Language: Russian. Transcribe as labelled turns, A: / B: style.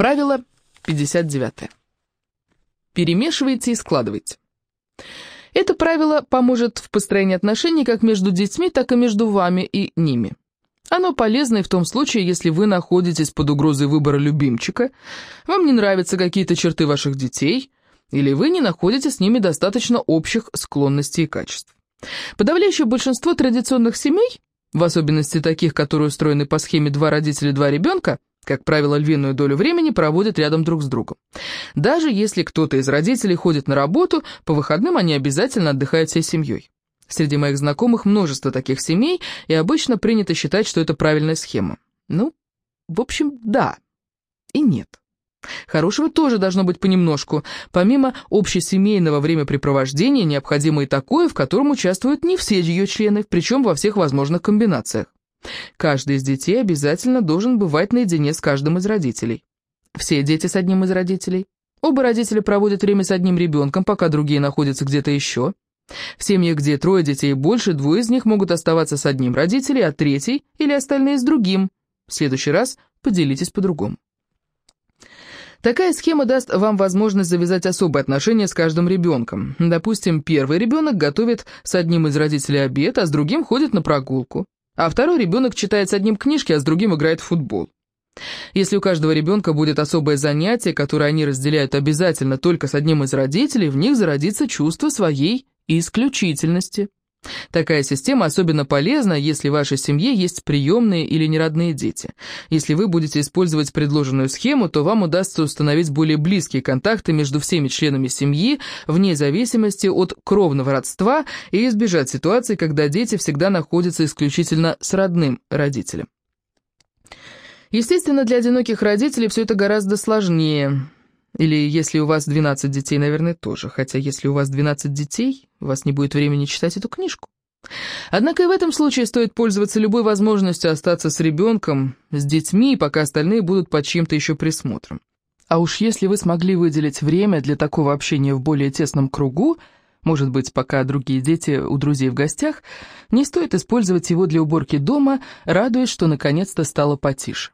A: Правило 59. Перемешивайте и складывайте. Это правило поможет в построении отношений как между детьми, так и между вами и ними. Оно полезно и в том случае, если вы находитесь под угрозой выбора любимчика, вам не нравятся какие-то черты ваших детей, или вы не находите с ними достаточно общих склонностей и качеств. Подавляющее большинство традиционных семей, в особенности таких, которые устроены по схеме «два родителя, два ребенка», как правило, львиную долю времени проводят рядом друг с другом. Даже если кто-то из родителей ходит на работу, по выходным они обязательно отдыхают всей семьей. Среди моих знакомых множество таких семей, и обычно принято считать, что это правильная схема. Ну, в общем, да и нет. Хорошего тоже должно быть понемножку. Помимо общесемейного времяпрепровождения, необходимо и такое, в котором участвуют не все ее члены, причем во всех возможных комбинациях. Каждый из детей обязательно должен бывать наедине с каждым из родителей. Все дети с одним из родителей. Оба родителя проводят время с одним ребенком, пока другие находятся где-то еще. В семьях, где трое детей больше, двое из них могут оставаться с одним родителем, а третий или остальные с другим. В следующий раз поделитесь по-другому. Такая схема даст вам возможность завязать особые отношения с каждым ребенком. Допустим, первый ребенок готовит с одним из родителей обед, а с другим ходит на прогулку. А второй ребенок читает с одним книжки, а с другим играет в футбол. Если у каждого ребенка будет особое занятие, которое они разделяют обязательно только с одним из родителей, в них зародится чувство своей исключительности. Такая система особенно полезна, если в вашей семье есть приемные или неродные дети. Если вы будете использовать предложенную схему, то вам удастся установить более близкие контакты между всеми членами семьи, вне зависимости от кровного родства, и избежать ситуации, когда дети всегда находятся исключительно с родным родителем. Естественно, для одиноких родителей все это гораздо сложнее. Или если у вас 12 детей, наверное, тоже. Хотя если у вас 12 детей, у вас не будет времени читать эту книжку. Однако и в этом случае стоит пользоваться любой возможностью остаться с ребенком, с детьми, пока остальные будут под чьим-то еще присмотром. А уж если вы смогли выделить время для такого общения в более тесном кругу, может быть, пока другие дети у друзей в гостях, не стоит использовать его для уборки дома, радуясь, что наконец-то стало потише.